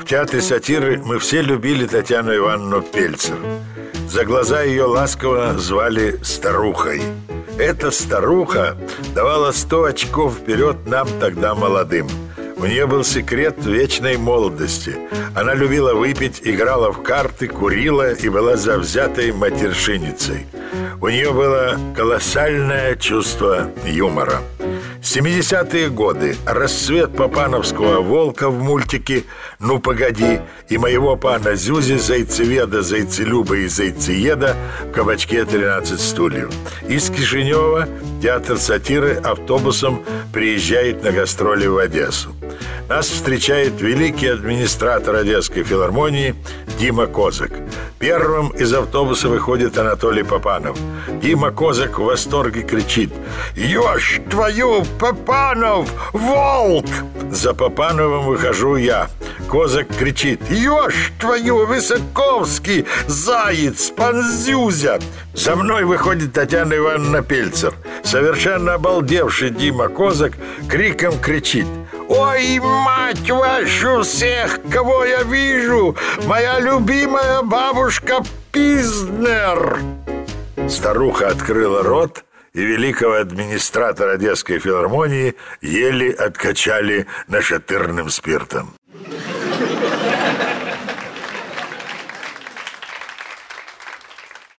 В театре сатиры мы все любили Татьяну Ивановну Пельцер. За глаза ее ласково звали «старухой». Эта старуха давала сто очков вперед нам тогда молодым. У нее был секрет вечной молодости. Она любила выпить, играла в карты, курила и была завзятой матершиницей. У нее было колоссальное чувство юмора. 70-е годы, расцвет папановского волка в мультике «Ну погоди» и моего пана Зюзи, зайцеведа, зайцелюба и зайцееда в кабачке «13 стульев». Из Кишинева театр сатиры автобусом приезжает на гастроли в Одессу. Нас встречает великий администратор Одесской филармонии Дима Козак. Первым из автобуса выходит Анатолий Попанов. Дима Козак в восторге кричит «Ешь твою, Попанов, волк!» За Попановым выхожу я. Козак кричит «Ешь твою, Высоковский, заяц, панзюзя!» За мной выходит Татьяна Ивановна Пельцер. Совершенно обалдевший Дима Козак криком кричит Ой, мать вашу всех, кого я вижу! Моя любимая бабушка Пизнер!» Старуха открыла рот, и великого администратора Одесской филармонии еле откачали нашатырным спиртом.